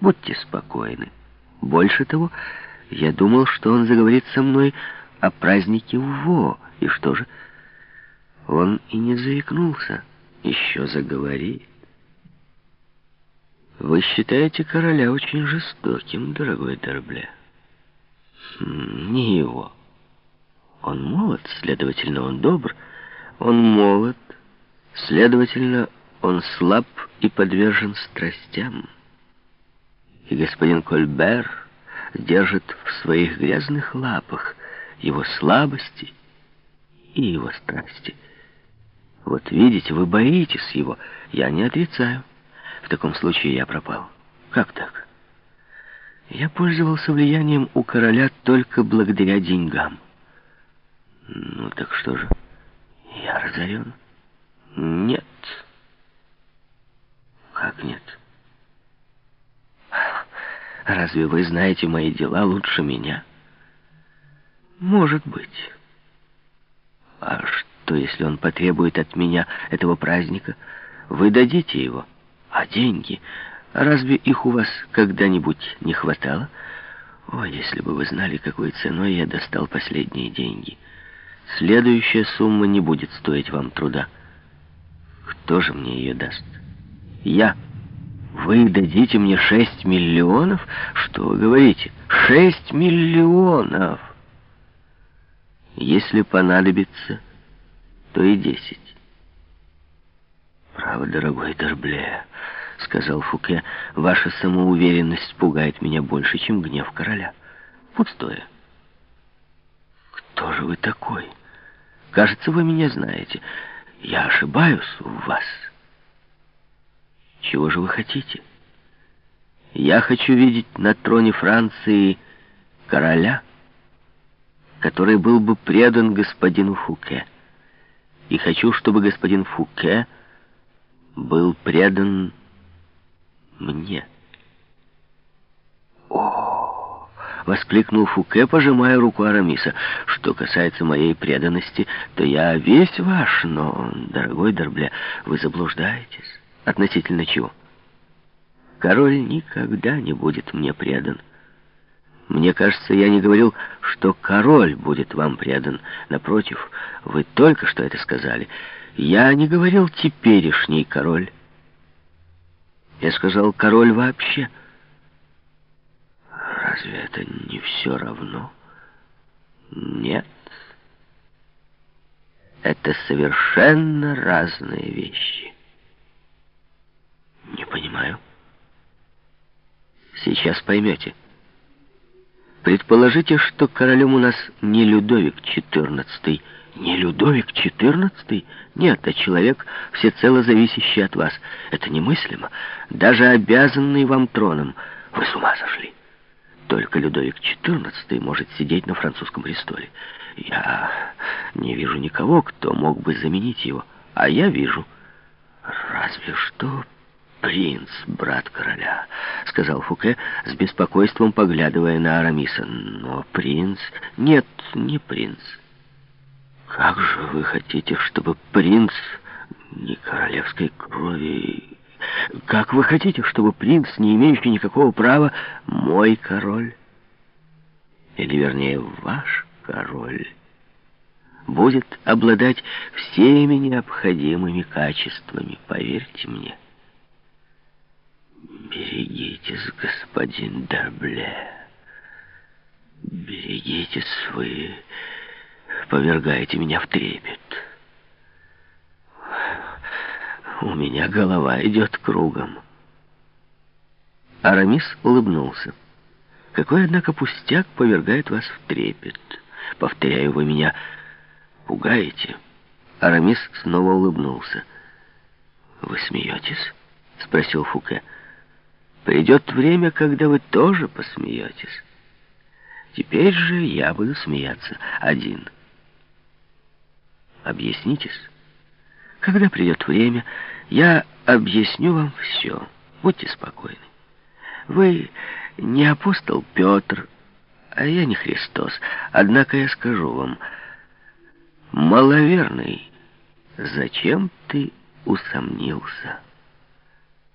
Будьте спокойны. Больше того, я думал, что он заговорит со мной о празднике Во. И что же? Он и не заикнулся. Еще заговорит. Вы считаете короля очень жестоким, дорогой Дербле? Хм, не его. Он молод, следовательно, он добр. Он молод, следовательно, он слаб и подвержен страстям. И господин Кольбер держит в своих грязных лапах его слабости и его страсти. Вот видите, вы боитесь его, я не отрицаю. В таком случае я пропал. Как так? Я пользовался влиянием у короля только благодаря деньгам. Ну так что же, я разорен? Нет. Как нет? Разве вы знаете мои дела лучше меня? Может быть. А что, если он потребует от меня этого праздника? Вы дадите его? А деньги? Разве их у вас когда-нибудь не хватало? О, если бы вы знали, какой ценой я достал последние деньги. Следующая сумма не будет стоить вам труда. Кто же мне ее даст? Я. Вы дадите мне шесть миллионов? Что вы говорите? Шесть миллионов! Если понадобится, то и десять. «Право, дорогой Дербле», — сказал Фуке, — «ваша самоуверенность пугает меня больше, чем гнев короля. Пустое». «Кто же вы такой? Кажется, вы меня знаете. Я ошибаюсь в вас». Чего же вы хотите? Я хочу видеть на троне Франции короля, который был бы предан господину Фуке. И хочу, чтобы господин Фуке был предан мне. О! воскликнул Фуке, пожимая руку Арамиса. Что касается моей преданности, то я весь ваш, но, дорогой Дорбля, вы заблуждаетесь. Относительно чего? Король никогда не будет мне предан. Мне кажется, я не говорил, что король будет вам предан. Напротив, вы только что это сказали. Я не говорил теперешний король. Я сказал король вообще. Разве это не все равно? Нет. Это совершенно разные вещи. Понимаю. Сейчас поймете. Предположите, что королем у нас не Людовик XIV. Не Людовик XIV? Нет, а человек, всецело зависящий от вас. Это немыслимо. Даже обязанный вам троном. Вы с ума сошли. Только Людовик XIV может сидеть на французском престоле. Я не вижу никого, кто мог бы заменить его. А я вижу. Разве что «Принц, брат короля», — сказал Фуке с беспокойством, поглядывая на Арамиса. «Но принц...» «Нет, не принц». «Как же вы хотите, чтобы принц не королевской крови...» «Как вы хотите, чтобы принц, не имеющий никакого права, мой король?» «Или, вернее, ваш король...» будет обладать всеми необходимыми качествами, поверьте мне. Берегитесь, господин Дербле. Берегитесь вы, повергаете меня в трепет. У меня голова идет кругом. Арамис улыбнулся. Какой, однако, пустяк повергает вас в трепет. Повторяю, вы меня пугаете. Арамис снова улыбнулся. «Вы смеетесь?» — спросил Фуке. Придет время, когда вы тоже посмеетесь. Теперь же я буду смеяться один. Объяснитесь. Когда придет время, я объясню вам все. Будьте спокойны. Вы не апостол Петр, а я не Христос. Однако я скажу вам, маловерный, зачем ты усомнился?»